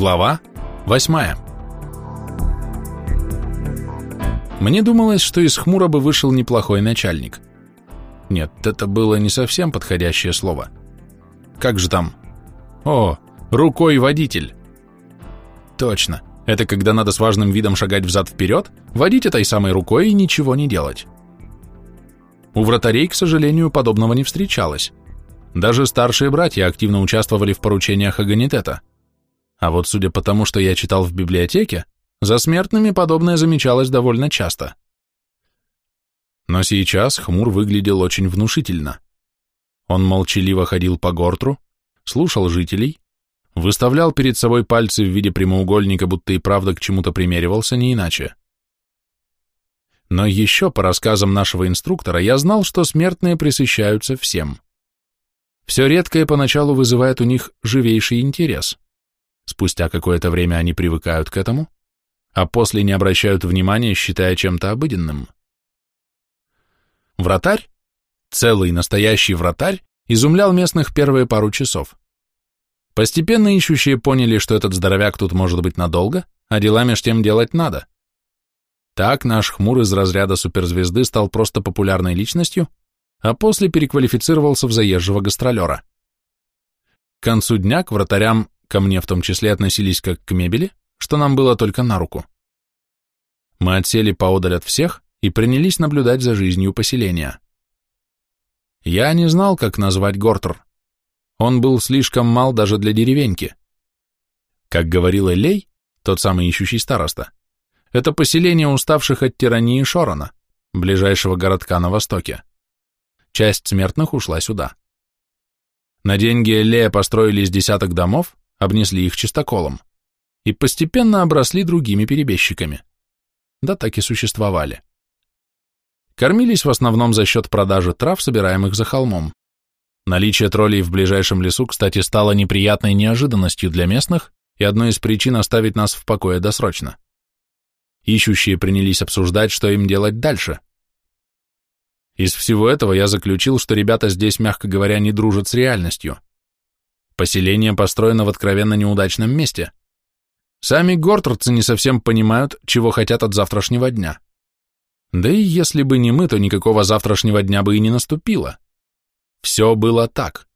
Глава восьмая. Мне думалось, что из хмура бы вышел неплохой начальник. Нет, это было не совсем подходящее слово. Как же там? О, рукой водитель. Точно, это когда надо с важным видом шагать взад-вперед, водить этой самой рукой и ничего не делать. У вратарей, к сожалению, подобного не встречалось. Даже старшие братья активно участвовали в поручениях Аганитета. А вот судя по тому, что я читал в библиотеке, за смертными подобное замечалось довольно часто. Но сейчас Хмур выглядел очень внушительно. Он молчаливо ходил по гортру, слушал жителей, выставлял перед собой пальцы в виде прямоугольника, будто и правда к чему-то примеривался, не иначе. Но еще по рассказам нашего инструктора я знал, что смертные присыщаются всем. Все редкое поначалу вызывает у них живейший интерес. Спустя какое-то время они привыкают к этому, а после не обращают внимания, считая чем-то обыденным. Вратарь, целый настоящий вратарь, изумлял местных первые пару часов. Постепенно ищущие поняли, что этот здоровяк тут может быть надолго, а дела меж тем делать надо. Так наш хмур из разряда суперзвезды стал просто популярной личностью, а после переквалифицировался в заезжего гастролера. К концу дня к вратарям, ко мне в том числе, относились как к мебели, что нам было только на руку. Мы отсели поодаль от всех и принялись наблюдать за жизнью поселения. Я не знал, как назвать Гортер. Он был слишком мал даже для деревеньки. Как говорил Элей, тот самый ищущий староста, это поселение уставших от тирании Шорона, ближайшего городка на востоке. Часть смертных ушла сюда. На деньги Элея построили из десяток домов, обнесли их чистоколом и постепенно обросли другими перебежчиками. Да так и существовали. Кормились в основном за счет продажи трав, собираемых за холмом. Наличие троллей в ближайшем лесу, кстати, стало неприятной неожиданностью для местных и одной из причин оставить нас в покое досрочно. Ищущие принялись обсуждать, что им делать дальше. Из всего этого я заключил, что ребята здесь, мягко говоря, не дружат с реальностью. Поселение построено в откровенно неудачном месте. Сами гортрцы не совсем понимают, чего хотят от завтрашнего дня. Да и если бы не мы, то никакого завтрашнего дня бы и не наступило. Все было так.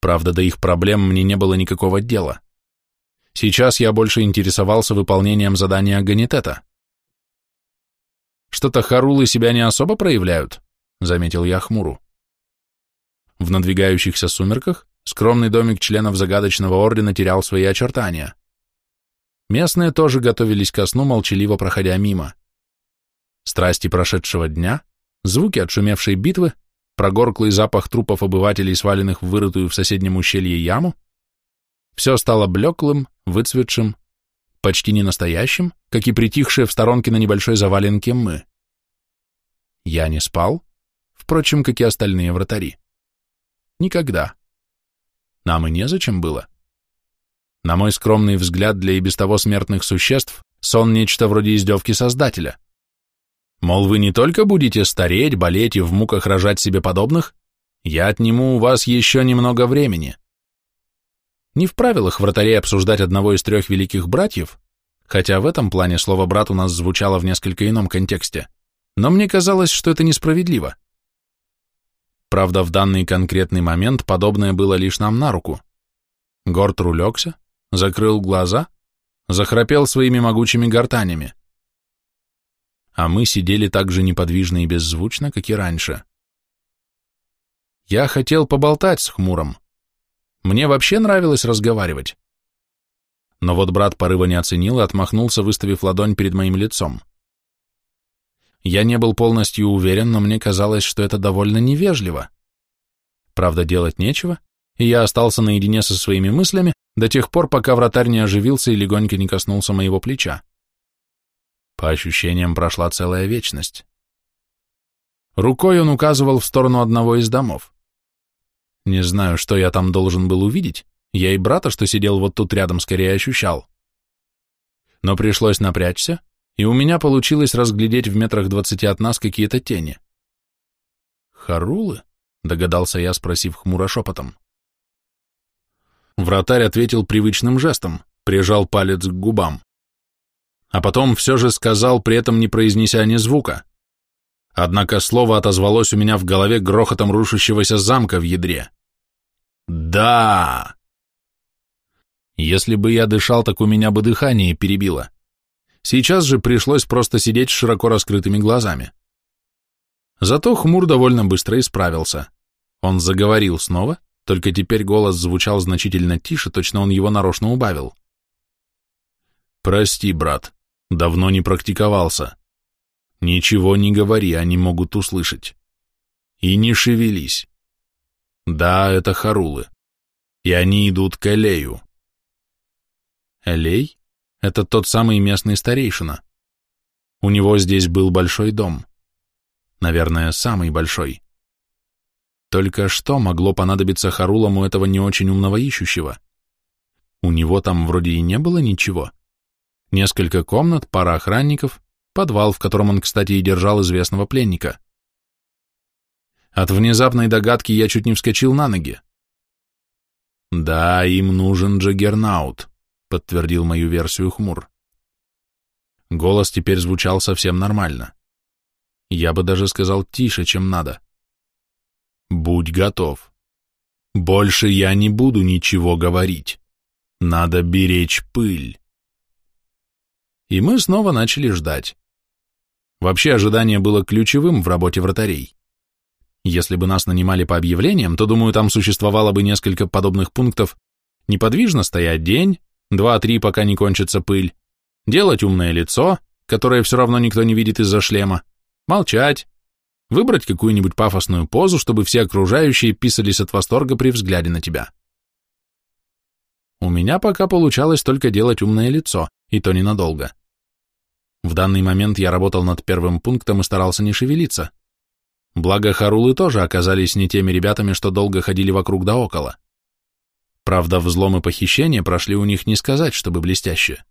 Правда, до их проблем мне не было никакого дела. Сейчас я больше интересовался выполнением задания Ганитета. Что-то харулы себя не особо проявляют, заметил я хмуру. В надвигающихся сумерках скромный домик членов загадочного ордена терял свои очертания. Местные тоже готовились ко сну, молчаливо проходя мимо. Страсти прошедшего дня, звуки отшумевшей битвы, прогорклый запах трупов обывателей, сваленных в вырытую в соседнем ущелье яму, все стало блеклым, выцветшим, почти не настоящим, как и притихшие в сторонке на небольшой заваленке мы. Я не спал, впрочем, как и остальные вратари. Никогда. Нам и незачем было. На мой скромный взгляд, для и без того смертных существ сон нечто вроде издевки Создателя. Мол, вы не только будете стареть, болеть и в муках рожать себе подобных, я отниму у вас еще немного времени. Не в правилах вратарей обсуждать одного из трех великих братьев, хотя в этом плане слово «брат» у нас звучало в несколько ином контексте, но мне казалось, что это несправедливо. Правда, в данный конкретный момент подобное было лишь нам на руку. Горд улегся, закрыл глаза, захрапел своими могучими гортанями. А мы сидели так же неподвижно и беззвучно, как и раньше. Я хотел поболтать с Хмуром, мне вообще нравилось разговаривать. Но вот брат порыва не оценил и отмахнулся, выставив ладонь перед моим лицом. Я не был полностью уверен, но мне казалось, что это довольно невежливо. Правда, делать нечего, и я остался наедине со своими мыслями до тех пор, пока вратарь не оживился и легонько не коснулся моего плеча. По ощущениям, прошла целая вечность. Рукой он указывал в сторону одного из домов. Не знаю, что я там должен был увидеть, я и брата, что сидел вот тут рядом, скорее ощущал. Но пришлось напрячься, и у меня получилось разглядеть в метрах двадцати от нас какие-то тени. «Харулы?» — догадался я, спросив хмуро шепотом. Вратарь ответил привычным жестом, прижал палец к губам. А потом все же сказал, при этом не произнеся ни звука. Однако слово отозвалось у меня в голове грохотом рушащегося замка в ядре. «Да!» Если бы я дышал, так у меня бы дыхание перебило. Сейчас же пришлось просто сидеть с широко раскрытыми глазами. Зато Хмур довольно быстро исправился. Он заговорил снова, только теперь голос звучал значительно тише, точно он его нарочно убавил. «Прости, брат, давно не практиковался. Ничего не говори, они могут услышать. И не шевелись. Да, это Харулы. И они идут к Элею. Элей? Это тот самый местный старейшина. У него здесь был большой дом. Наверное, самый большой. Только что могло понадобиться Харулам у этого не очень умного ищущего? У него там вроде и не было ничего. Несколько комнат, пара охранников, подвал, в котором он, кстати, и держал известного пленника. От внезапной догадки я чуть не вскочил на ноги. «Да, им нужен Джаггернаут», — подтвердил мою версию Хмур. Голос теперь звучал совсем нормально. Я бы даже сказал тише, чем надо. «Будь готов. Больше я не буду ничего говорить. Надо беречь пыль». И мы снова начали ждать. Вообще ожидание было ключевым в работе вратарей. Если бы нас нанимали по объявлениям, то, думаю, там существовало бы несколько подобных пунктов неподвижно стоять день, два-три, пока не кончится пыль, делать умное лицо, которое все равно никто не видит из-за шлема, молчать, выбрать какую-нибудь пафосную позу, чтобы все окружающие писались от восторга при взгляде на тебя. У меня пока получалось только делать умное лицо, и то ненадолго. В данный момент я работал над первым пунктом и старался не шевелиться. Благо, Харулы тоже оказались не теми ребятами, что долго ходили вокруг да около. Правда, взлом и похищение прошли у них не сказать, чтобы блестяще.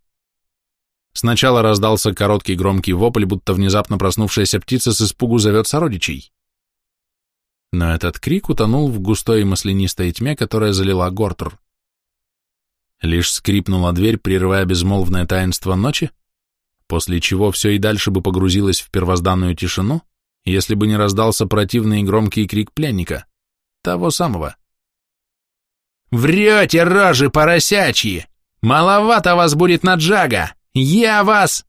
Сначала раздался короткий громкий вопль, будто внезапно проснувшаяся птица с испугу зовет сородичей. Но этот крик утонул в густой маслянистой тьме, которая залила Гортер. Лишь скрипнула дверь, прерывая безмолвное таинство ночи, после чего все и дальше бы погрузилось в первозданную тишину, если бы не раздался противный и громкий крик пленника, того самого. «Врете, рожи поросячьи! Маловато вас будет на Джага! Я вас!»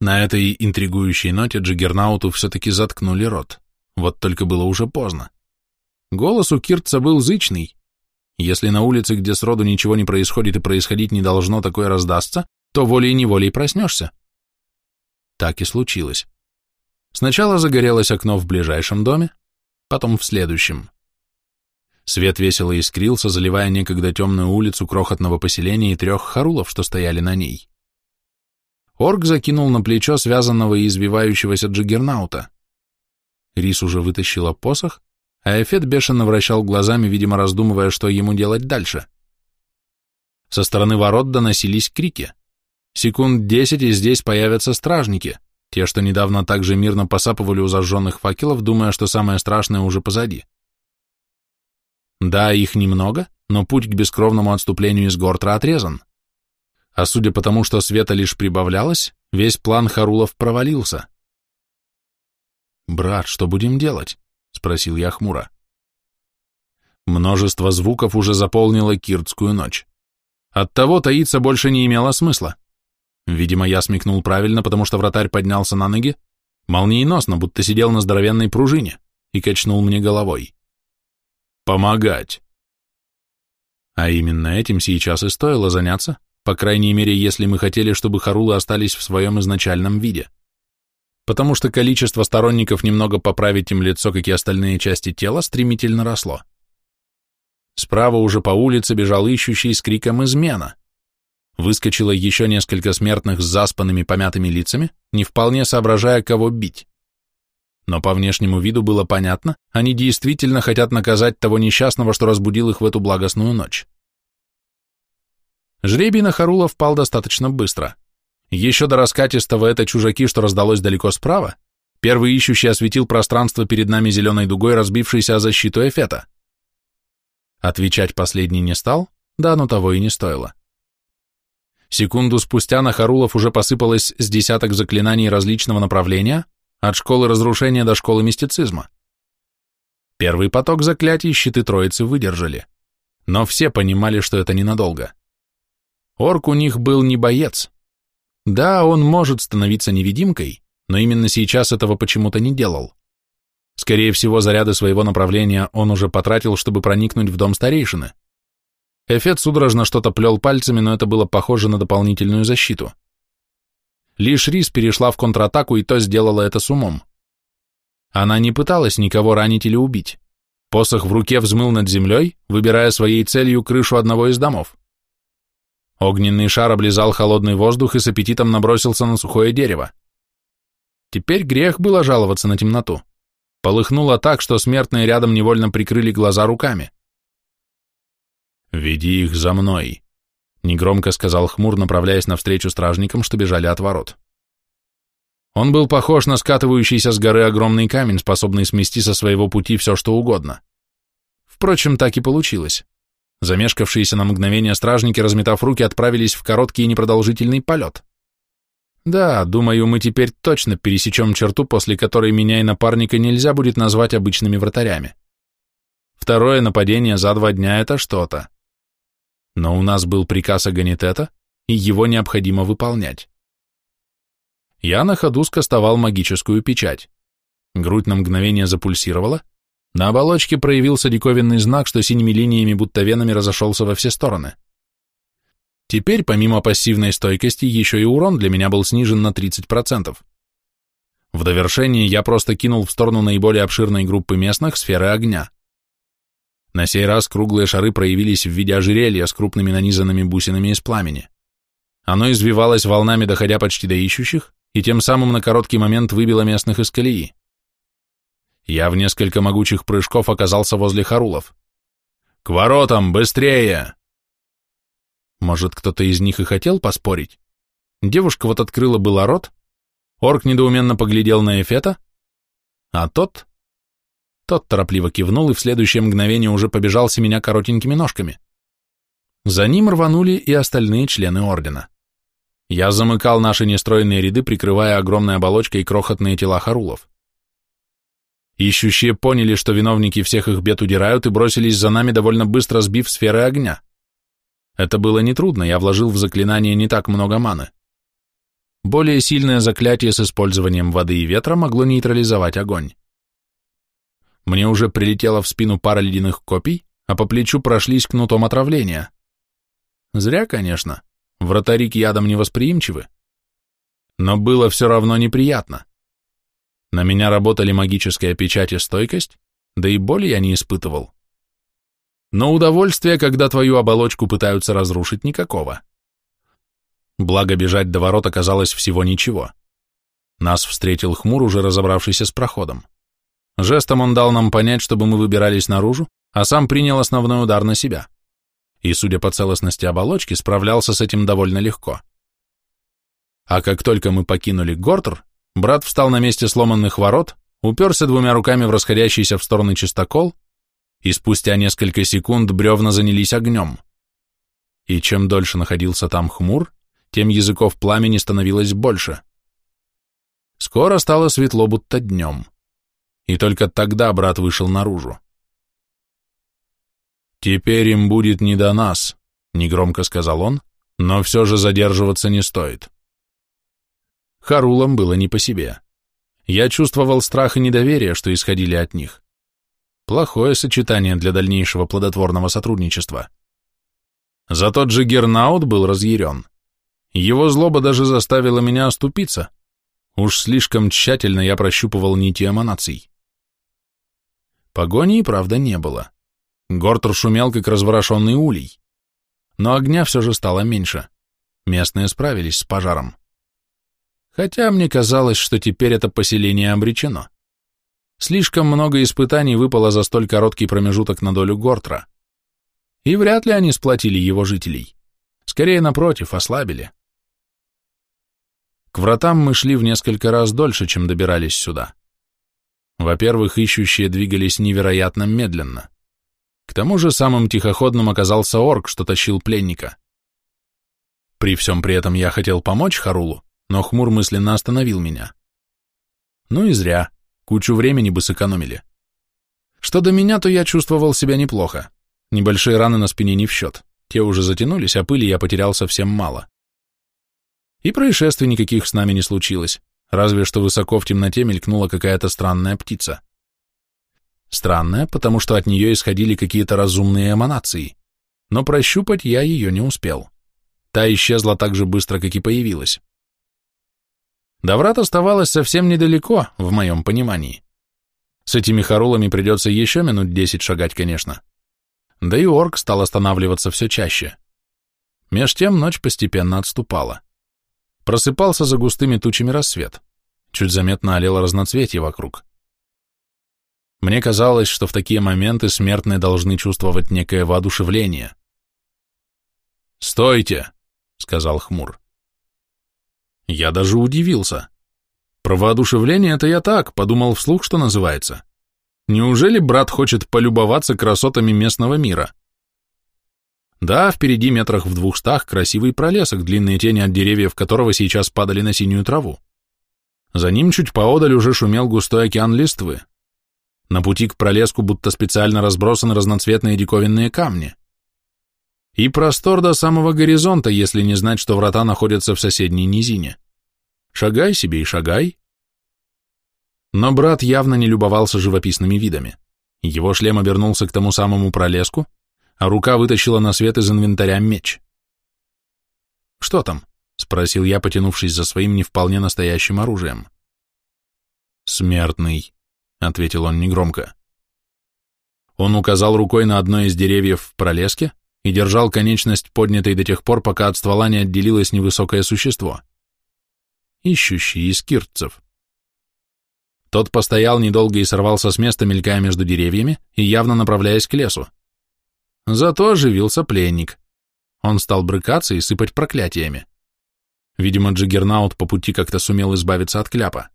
На этой интригующей ноте Джиггернауту все-таки заткнули рот. Вот только было уже поздно. Голос у Киртца был зычный. Если на улице, где сроду ничего не происходит и происходить не должно, такое раздастся, то волей-неволей проснешься. Так и случилось. Сначала загорелось окно в ближайшем доме, потом в следующем. Свет весело искрился, заливая некогда темную улицу крохотного поселения и трех харулов, что стояли на ней. Орк закинул на плечо связанного и извивающегося джиггернаута. Рис уже вытащила посох, а Эфет бешено вращал глазами, видимо, раздумывая, что ему делать дальше. Со стороны ворот доносились крики. Секунд десять, и здесь появятся стражники, те, что недавно так же мирно посапывали у зажженных факелов, думая, что самое страшное уже позади. Да, их немного, но путь к бескровному отступлению из Гортра отрезан. А судя по тому, что света лишь прибавлялось, весь план Харулов провалился. «Брат, что будем делать?» — спросил я хмуро. Множество звуков уже заполнило киртскую ночь. Оттого таиться больше не имело смысла. Видимо, я смекнул правильно, потому что вратарь поднялся на ноги, молниеносно, будто сидел на здоровенной пружине, и качнул мне головой. «Помогать!» А именно этим сейчас и стоило заняться, по крайней мере, если мы хотели, чтобы Харулы остались в своем изначальном виде. Потому что количество сторонников немного поправить им лицо, как и остальные части тела, стремительно росло. Справа уже по улице бежал ищущий с криком «Измена!» Выскочило еще несколько смертных с заспанными помятыми лицами, не вполне соображая, кого бить. Но по внешнему виду было понятно, они действительно хотят наказать того несчастного, что разбудил их в эту благостную ночь. Жребий на Харула впал достаточно быстро. Еще до раскатистого это чужаки, что раздалось далеко справа, первый ищущий осветил пространство перед нами зеленой дугой, разбившейся о защиту Эфета. Отвечать последний не стал, да, но того и не стоило. Секунду спустя на Харулов уже посыпалось с десяток заклинаний различного направления, от школы разрушения до школы мистицизма. Первый поток заклятий щиты троицы выдержали, но все понимали, что это ненадолго. Орк у них был не боец. Да, он может становиться невидимкой, но именно сейчас этого почему-то не делал. Скорее всего, заряды своего направления он уже потратил, чтобы проникнуть в дом старейшины. Эфет судорожно что-то плел пальцами, но это было похоже на дополнительную защиту. Лишь Рис перешла в контратаку, и то сделала это с умом. Она не пыталась никого ранить или убить. Посох в руке взмыл над землей, выбирая своей целью крышу одного из домов. Огненный шар облизал холодный воздух и с аппетитом набросился на сухое дерево. Теперь грех было жаловаться на темноту. Полыхнуло так, что смертные рядом невольно прикрыли глаза руками. «Веди их за мной», — негромко сказал Хмур, направляясь навстречу стражникам, что бежали от ворот. Он был похож на скатывающийся с горы огромный камень, способный смести со своего пути все, что угодно. Впрочем, так и получилось. Замешкавшиеся на мгновение стражники, разметав руки, отправились в короткий и непродолжительный полет. Да, думаю, мы теперь точно пересечем черту, после которой меня и напарника нельзя будет назвать обычными вратарями. Второе нападение за два дня — это что-то. Но у нас был приказ Аганитета, и его необходимо выполнять. Я на ходу скостовал магическую печать. Грудь на мгновение запульсировала, на оболочке проявился диковинный знак, что синими линиями будто венами разошелся во все стороны. Теперь, помимо пассивной стойкости, еще и урон для меня был снижен на 30%. В довершение я просто кинул в сторону наиболее обширной группы местных сферы огня. На сей раз круглые шары проявились в виде ожерелья с крупными нанизанными бусинами из пламени. Оно извивалось волнами, доходя почти до ищущих, и тем самым на короткий момент выбило местных из колеи. Я в несколько могучих прыжков оказался возле Харулов. «К воротам, быстрее!» Может, кто-то из них и хотел поспорить? Девушка вот открыла было рот, орк недоуменно поглядел на Эфета, а тот... Тот торопливо кивнул и в следующее мгновение уже побежал меня коротенькими ножками. За ним рванули и остальные члены ордена. Я замыкал наши нестроенные ряды, прикрывая огромной оболочкой крохотные тела харулов. Ищущие поняли, что виновники всех их бед удирают и бросились за нами, довольно быстро сбив сферы огня. Это было нетрудно, я вложил в заклинание не так много маны. Более сильное заклятие с использованием воды и ветра могло нейтрализовать огонь. Мне уже прилетела в спину пара ледяных копий, а по плечу прошлись кнутом отравления. Зря, конечно, вратари к ядам невосприимчивы. Но было все равно неприятно. На меня работали магическая печать и стойкость, да и боли я не испытывал. Но удовольствия, когда твою оболочку пытаются разрушить, никакого. Благо бежать до ворот оказалось всего ничего. Нас встретил хмур, уже разобравшийся с проходом. Жестом он дал нам понять, чтобы мы выбирались наружу, а сам принял основной удар на себя. И, судя по целостности оболочки, справлялся с этим довольно легко. А как только мы покинули Гортер, брат встал на месте сломанных ворот, уперся двумя руками в расходящийся в стороны чистокол и спустя несколько секунд бревна занялись огнем. И чем дольше находился там хмур, тем языков пламени становилось больше. Скоро стало светло, будто днем. И только тогда брат вышел наружу. «Теперь им будет не до нас», — негромко сказал он, «но все же задерживаться не стоит». Харулам было не по себе. Я чувствовал страх и недоверие, что исходили от них. Плохое сочетание для дальнейшего плодотворного сотрудничества. За тот же Гернаут был разъярен. Его злоба даже заставила меня оступиться. Уж слишком тщательно я прощупывал нити эманаций. Погони и правда не было. Гортер шумел, как разворошенный улей. Но огня все же стало меньше. Местные справились с пожаром. Хотя мне казалось, что теперь это поселение обречено. Слишком много испытаний выпало за столь короткий промежуток на долю Гортра. И вряд ли они сплотили его жителей. Скорее, напротив, ослабили. К вратам мы шли в несколько раз дольше, чем добирались сюда. Во-первых, ищущие двигались невероятно медленно. К тому же самым тихоходным оказался орк, что тащил пленника. При всем при этом я хотел помочь Харулу, но хмур мысленно остановил меня. Ну и зря, кучу времени бы сэкономили. Что до меня, то я чувствовал себя неплохо. Небольшие раны на спине не в счет. Те уже затянулись, а пыли я потерял совсем мало. И происшествий никаких с нами не случилось, разве что высоко в темноте мелькнула какая-то странная птица. Странная, потому что от нее исходили какие-то разумные эманации, но прощупать я ее не успел. Та исчезла так же быстро, как и появилась. До врат оставалось совсем недалеко, в моем понимании. С этими хорулами придется еще минут десять шагать, конечно. Да и орк стал останавливаться все чаще. Меж тем ночь постепенно отступала. Просыпался за густыми тучами рассвет. Чуть заметно олело разноцветье вокруг. Мне казалось, что в такие моменты смертные должны чувствовать некое воодушевление. «Стойте!» — сказал Хмур. Я даже удивился. Про воодушевление это я так, подумал вслух, что называется. Неужели брат хочет полюбоваться красотами местного мира? Да, впереди метрах в двухстах красивый пролесок, длинные тени от деревьев которого сейчас падали на синюю траву. За ним чуть поодаль уже шумел густой океан листвы. На пути к пролеску будто специально разбросаны разноцветные диковинные камни. И простор до самого горизонта, если не знать, что врата находятся в соседней низине. Шагай себе и шагай. Но брат явно не любовался живописными видами. Его шлем обернулся к тому самому пролеску, а рука вытащила на свет из инвентаря меч. «Что там?» — спросил я, потянувшись за своим не вполне настоящим оружием. «Смертный», ответил он негромко. Он указал рукой на одно из деревьев в пролеске и держал конечность поднятой до тех пор, пока от ствола не отделилось невысокое существо. Ищущий из киртцев. Тот постоял недолго и сорвался с места, мелькая между деревьями и явно направляясь к лесу. Зато оживился пленник. Он стал брыкаться и сыпать проклятиями. Видимо, Джиггернаут по пути как-то сумел избавиться от кляпа.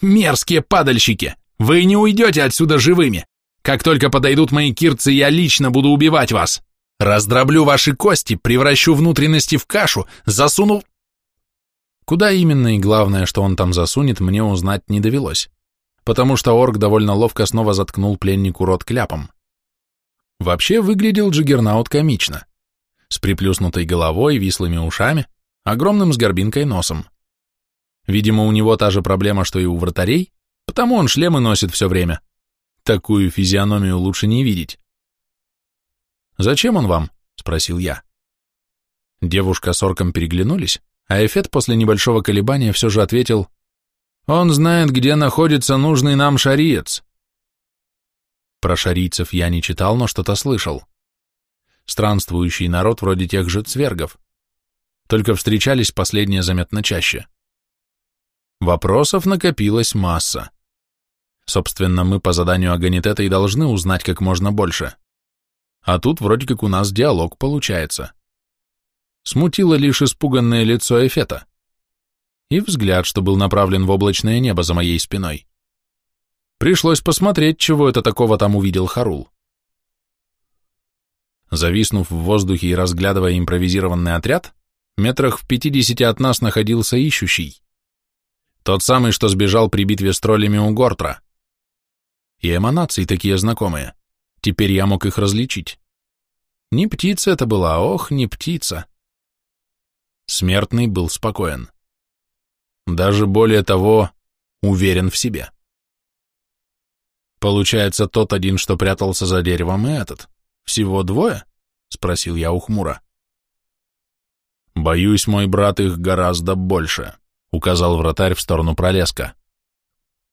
Мерзкие падальщики! Вы не уйдете отсюда живыми! Как только подойдут мои кирцы, я лично буду убивать вас! Раздроблю ваши кости, превращу внутренности в кашу, засуну...» Куда именно и главное, что он там засунет, мне узнать не довелось, потому что орк довольно ловко снова заткнул пленнику рот кляпом. Вообще выглядел Джиггернаут комично, с приплюснутой головой, вислыми ушами, огромным с горбинкой носом. Видимо, у него та же проблема, что и у вратарей, потому он шлемы носит все время. Такую физиономию лучше не видеть. «Зачем он вам?» — спросил я. Девушка с орком переглянулись, а Эфет после небольшого колебания все же ответил, «Он знает, где находится нужный нам шариец». Про шарийцев я не читал, но что-то слышал. Странствующий народ вроде тех же цвергов. Только встречались последние заметно чаще. Вопросов накопилась масса. Собственно, мы по заданию Аганитета и должны узнать как можно больше. А тут вроде как у нас диалог получается. Смутило лишь испуганное лицо Эфета и взгляд, что был направлен в облачное небо за моей спиной. Пришлось посмотреть, чего это такого там увидел Харул. Зависнув в воздухе и разглядывая импровизированный отряд, метрах в пятидесяти от нас находился ищущий. Тот самый, что сбежал при битве с троллями у Гортра. И эманации такие знакомые. Теперь я мог их различить. Не птица это была, ох, не птица. Смертный был спокоен. Даже более того, уверен в себе. Получается, тот один, что прятался за деревом, и этот. Всего двое? Спросил я у хмура. Боюсь, мой брат их гораздо больше указал вратарь в сторону пролеска.